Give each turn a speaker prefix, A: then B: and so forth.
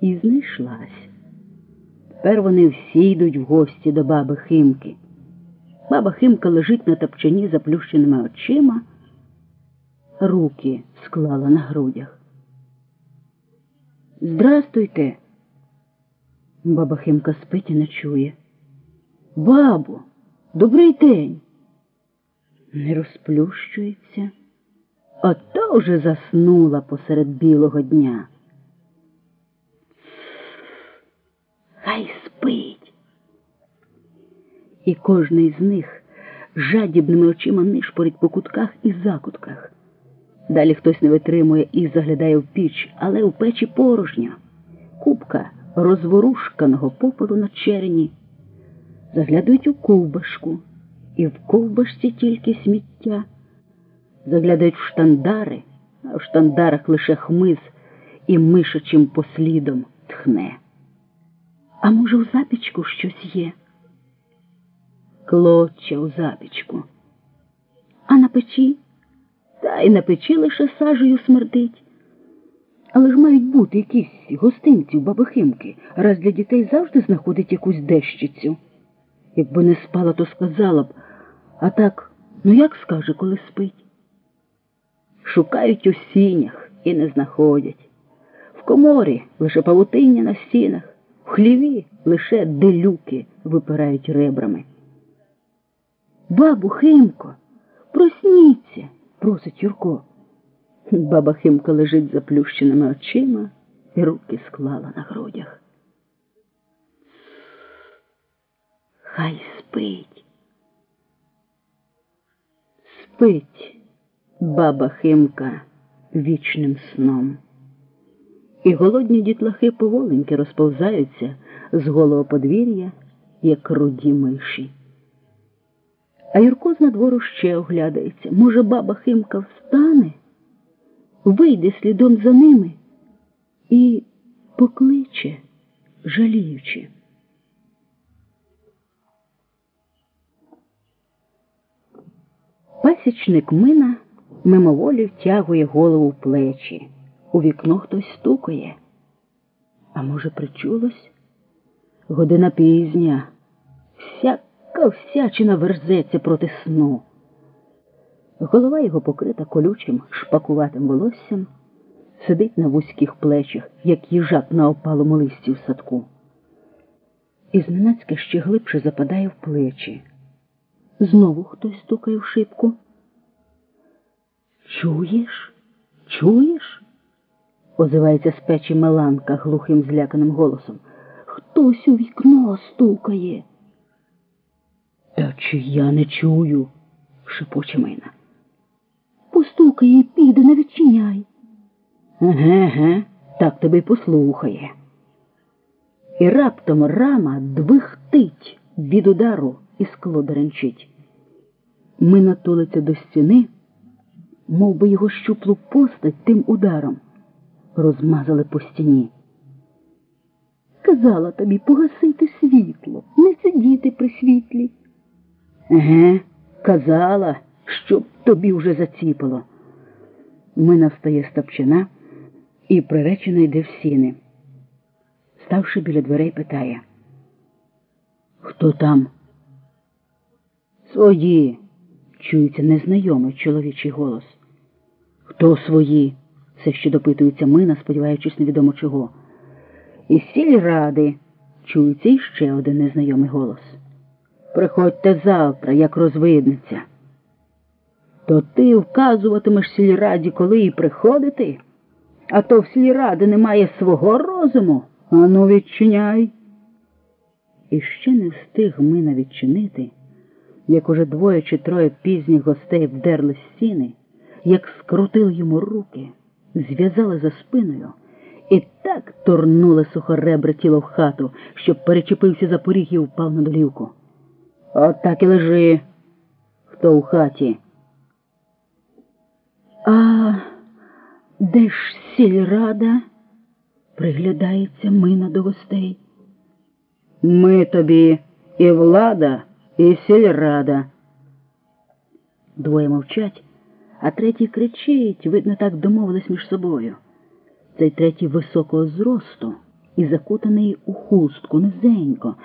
A: І знайшлась. Тепер вони всі йдуть в гості до баби Химки. Баба Химка лежить на топчані заплющеними очима, руки склала на грудях. Здрастуйте. Баба Химка спить і не чує. Бабу, добрий день. Не розплющується. Ото вже заснула посеред білого дня. Хай спить. І кожний з них жадібними очима нишпорить по кутках і закутках. Далі хтось не витримує і заглядає в піч, але у печі порожньо. Купка розворушканого попелу на черені. Заглядають у ковбашку, і в ковбашці тільки сміття. Заглядають в штандари, а в штандарах лише хмиз і мишачим послідом тхне. А може, у запічку щось є? Клоча у запічку. А на печі? Та й на печі лише сажею смердить. Але ж мають бути якісь гостинці в бабахимки, раз для дітей завжди знаходить якусь дещицю. Якби не спала, то сказала б, а так, ну як скаже, коли спить? Шукають у сінях і не знаходять. В коморі лише павутиння на стінах, хліві лише делюки випирають ребрами. Бабу Химко, просніться, просить Юрко. Баба Химка лежить заплющеними очима і руки склала на грудях. Хай спить. Спить баба Химка вічним сном. І голодні дітлахи поволеньки розповзаються з голого подвір'я, як руді миші. А Юрко з надвору ще оглядається. Може, баба Химка встане, вийде слідом за ними і покличе, жаліючи. Пасічник мина мимоволі втягує голову в плечі. У вікно хтось стукає. А може, причулось? Година пізня. Всяка всячина верзеться проти сну. Голова його покрита колючим, шпакуватим волоссям, сидить на вузьких плечах, як їжак на опалому листі в садку. І зненацька ще глибше западає в плечі. Знову хтось стукає в шибку. Чуєш? Чуєш? Озивається з печі Меланка глухим зляканим голосом. Хтось у вікно стукає. Та чи я не чую? шепоче Мина. Постукає і піде, не відчиняй. Еге, ге, так тебе й послухає. І раптом рама двихтить від удару і скло деренчить. Мина тулиться до стіни, мов би його щуплу постать тим ударом розмазали по стіні. Казала тобі погасити світло, не сидіти при світлі. Еге, казала, щоб тобі вже заціпало. Мина встає з і приречено йде в сіни. Ставши біля дверей, питає. Хто там? Свої, чується незнайомий чоловічий голос. Хто свої? Все ще допитується мина, сподіваючись невідомо чого. Із сільради чується іще один незнайомий голос. Приходьте завтра, як розвидниця. То ти вказуватимеш сільраді, коли і приходити, а то в сільради немає свого розуму. Ану, відчиняй. І ще не встиг мина відчинити, як уже двоє чи троє пізніх гостей вдерли стіни, як скрутили йому руки зв'язали за спиною і так турнули сухоребре тіло в хату, щоб перечепився за поріг і впав на долівку. От так і лежи. Хто у хаті? А де ж сільрада? Приглядається мина до гостей. Ми тобі і влада, і сільрада. Двоє мовчать а третій кричить, видно, так домовились між собою. Цей третій високого зросту, і закутаний у хустку низенько.